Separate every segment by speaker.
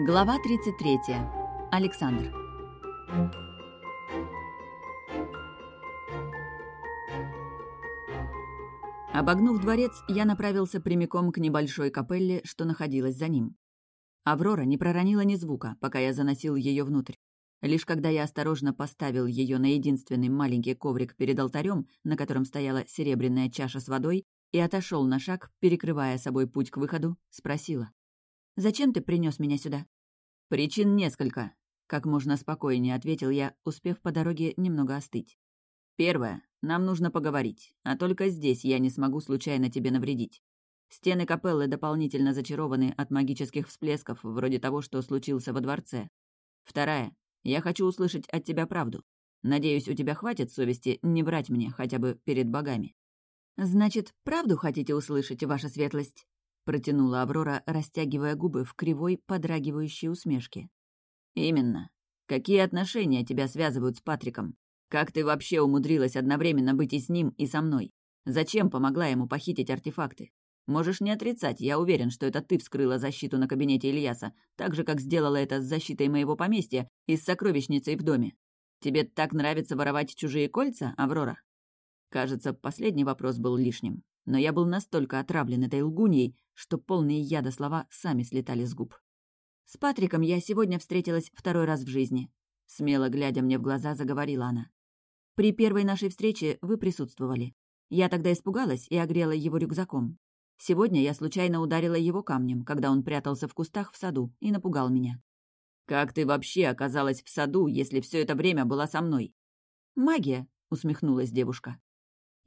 Speaker 1: Глава 33. Александр. Обогнув дворец, я направился прямиком к небольшой капелле, что находилась за ним. Аврора не проронила ни звука, пока я заносил ее внутрь. Лишь когда я осторожно поставил ее на единственный маленький коврик перед алтарем, на котором стояла серебряная чаша с водой, и отошел на шаг, перекрывая собой путь к выходу, спросила. «Зачем ты принес меня сюда?» «Причин несколько», — как можно спокойнее ответил я, успев по дороге немного остыть. «Первое. Нам нужно поговорить, а только здесь я не смогу случайно тебе навредить. Стены капеллы дополнительно зачарованы от магических всплесков, вроде того, что случился во дворце. Вторая. Я хочу услышать от тебя правду. Надеюсь, у тебя хватит совести не врать мне хотя бы перед богами». «Значит, правду хотите услышать, ваша светлость?» Протянула Аврора, растягивая губы в кривой, подрагивающей усмешке. «Именно. Какие отношения тебя связывают с Патриком? Как ты вообще умудрилась одновременно быть и с ним, и со мной? Зачем помогла ему похитить артефакты? Можешь не отрицать, я уверен, что это ты вскрыла защиту на кабинете Ильяса, так же, как сделала это с защитой моего поместья и с сокровищницей в доме. Тебе так нравится воровать чужие кольца, Аврора?» Кажется, последний вопрос был лишним но я был настолько отравлен этой лгуньей, что полные яда слова сами слетали с губ. «С Патриком я сегодня встретилась второй раз в жизни», — смело глядя мне в глаза, заговорила она. «При первой нашей встрече вы присутствовали. Я тогда испугалась и огрела его рюкзаком. Сегодня я случайно ударила его камнем, когда он прятался в кустах в саду и напугал меня. «Как ты вообще оказалась в саду, если все это время была со мной?» «Магия», — усмехнулась девушка.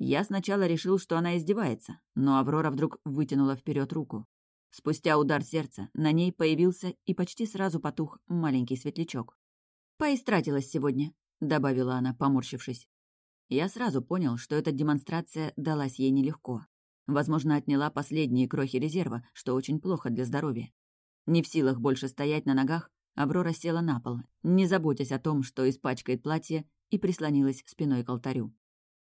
Speaker 1: Я сначала решил, что она издевается, но Аврора вдруг вытянула вперед руку. Спустя удар сердца на ней появился и почти сразу потух маленький светлячок. «Поистратилась сегодня», — добавила она, поморщившись. Я сразу понял, что эта демонстрация далась ей нелегко. Возможно, отняла последние крохи резерва, что очень плохо для здоровья. Не в силах больше стоять на ногах, Аврора села на пол, не заботясь о том, что испачкает платье, и прислонилась спиной к алтарю.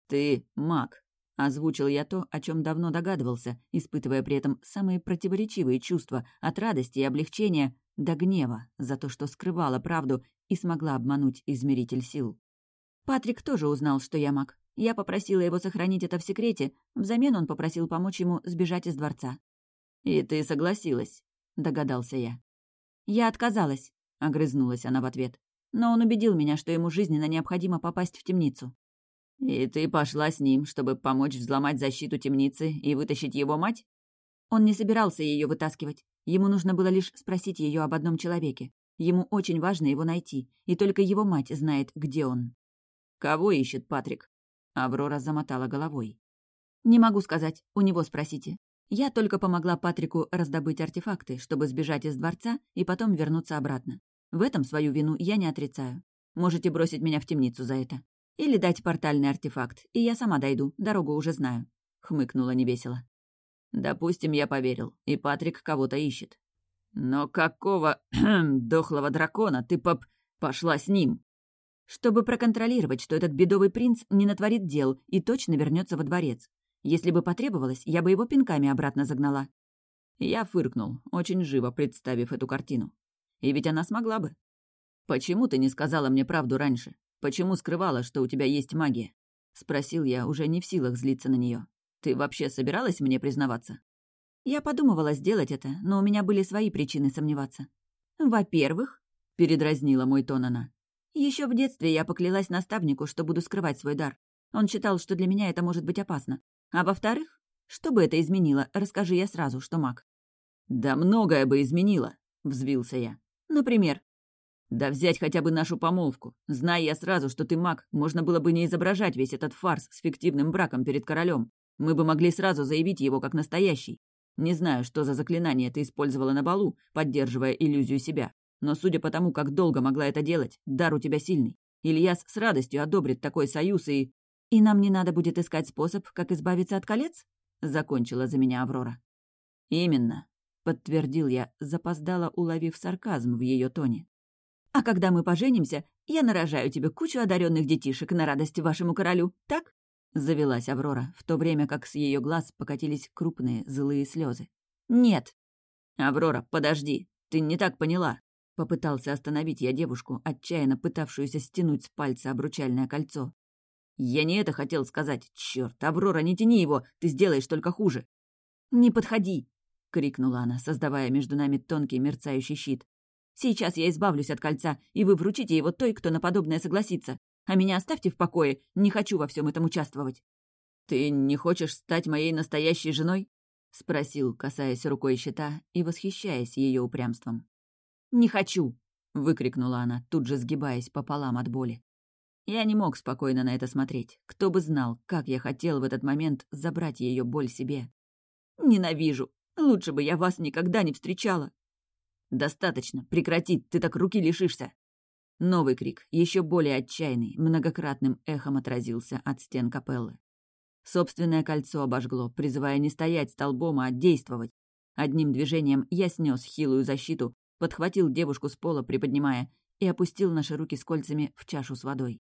Speaker 1: «Ты маг», — озвучил я то, о чем давно догадывался, испытывая при этом самые противоречивые чувства от радости и облегчения до гнева за то, что скрывала правду и смогла обмануть измеритель сил. Патрик тоже узнал, что я маг. Я попросила его сохранить это в секрете, взамен он попросил помочь ему сбежать из дворца. «И ты согласилась», — догадался я. «Я отказалась», — огрызнулась она в ответ. «Но он убедил меня, что ему жизненно необходимо попасть в темницу». «И ты пошла с ним, чтобы помочь взломать защиту темницы и вытащить его мать?» Он не собирался ее вытаскивать. Ему нужно было лишь спросить ее об одном человеке. Ему очень важно его найти, и только его мать знает, где он. «Кого ищет Патрик?» Аврора замотала головой. «Не могу сказать, у него спросите. Я только помогла Патрику раздобыть артефакты, чтобы сбежать из дворца и потом вернуться обратно. В этом свою вину я не отрицаю. Можете бросить меня в темницу за это. Или дать портальный артефакт, и я сама дойду, дорогу уже знаю», — хмыкнула невесело. «Допустим, я поверил, и Патрик кого-то ищет. Но какого дохлого дракона ты поп... пошла с ним?» «Чтобы проконтролировать, что этот бедовый принц не натворит дел и точно вернется во дворец. Если бы потребовалось, я бы его пинками обратно загнала». Я фыркнул, очень живо представив эту картину. И ведь она смогла бы. «Почему ты не сказала мне правду раньше? Почему скрывала, что у тебя есть магия?» — спросил я, уже не в силах злиться на нее. «Ты вообще собиралась мне признаваться?» Я подумывала сделать это, но у меня были свои причины сомневаться. «Во-первых», — передразнила мой тон она, еще в детстве я поклялась наставнику, что буду скрывать свой дар. Он считал, что для меня это может быть опасно. А во-вторых, что бы это изменило, расскажи я сразу, что маг». «Да многое бы изменило», — взвился я. «Например?» Да взять хотя бы нашу помолвку. Зная я сразу, что ты маг, можно было бы не изображать весь этот фарс с фиктивным браком перед королем. Мы бы могли сразу заявить его как настоящий. Не знаю, что за заклинание ты использовала на балу, поддерживая иллюзию себя. Но судя по тому, как долго могла это делать, дар у тебя сильный. Ильяс с радостью одобрит такой союз и... «И нам не надо будет искать способ, как избавиться от колец?» — закончила за меня Аврора. «Именно», — подтвердил я, запоздала, уловив сарказм в ее тоне. А когда мы поженимся, я нарожаю тебе кучу одаренных детишек на радость вашему королю, так?» Завелась Аврора, в то время как с ее глаз покатились крупные злые слезы. «Нет!» «Аврора, подожди, ты не так поняла!» Попытался остановить я девушку, отчаянно пытавшуюся стянуть с пальца обручальное кольцо. «Я не это хотел сказать. Черт, Аврора, не тяни его, ты сделаешь только хуже». «Не подходи!» — крикнула она, создавая между нами тонкий мерцающий щит. «Сейчас я избавлюсь от кольца, и вы вручите его той, кто на подобное согласится. А меня оставьте в покое, не хочу во всем этом участвовать». «Ты не хочешь стать моей настоящей женой?» — спросил, касаясь рукой щита и восхищаясь ее упрямством. «Не хочу!» — выкрикнула она, тут же сгибаясь пополам от боли. Я не мог спокойно на это смотреть. Кто бы знал, как я хотел в этот момент забрать ее боль себе. «Ненавижу! Лучше бы я вас никогда не встречала!» «Достаточно! Прекрати! Ты так руки лишишься!» Новый крик, еще более отчаянный, многократным эхом отразился от стен капеллы. Собственное кольцо обожгло, призывая не стоять столбом, а действовать. Одним движением я снес хилую защиту, подхватил девушку с пола, приподнимая, и опустил наши руки с кольцами в чашу с водой.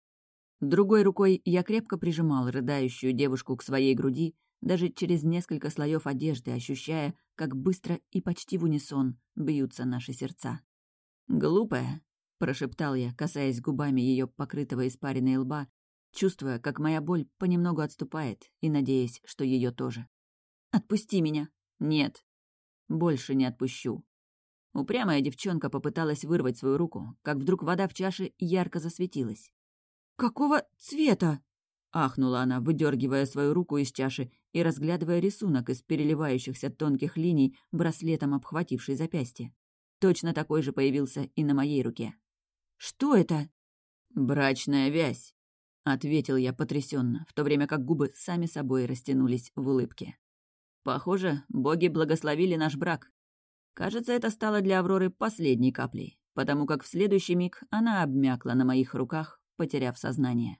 Speaker 1: Другой рукой я крепко прижимал рыдающую девушку к своей груди, даже через несколько слоев одежды, ощущая, как быстро и почти в унисон бьются наши сердца. «Глупая», — прошептал я, касаясь губами ее покрытого испаренной лба, чувствуя, как моя боль понемногу отступает и надеясь, что ее тоже. «Отпусти меня!» «Нет, больше не отпущу. Упрямая девчонка попыталась вырвать свою руку, как вдруг вода в чаше ярко засветилась. «Какого цвета?» — ахнула она, выдергивая свою руку из чаши и разглядывая рисунок из переливающихся тонких линий, браслетом обхвативший запястье. Точно такой же появился и на моей руке. «Что это?» «Брачная вязь», — ответил я потрясенно, в то время как губы сами собой растянулись в улыбке. «Похоже, боги благословили наш брак. Кажется, это стало для Авроры последней каплей, потому как в следующий миг она обмякла на моих руках, потеряв сознание.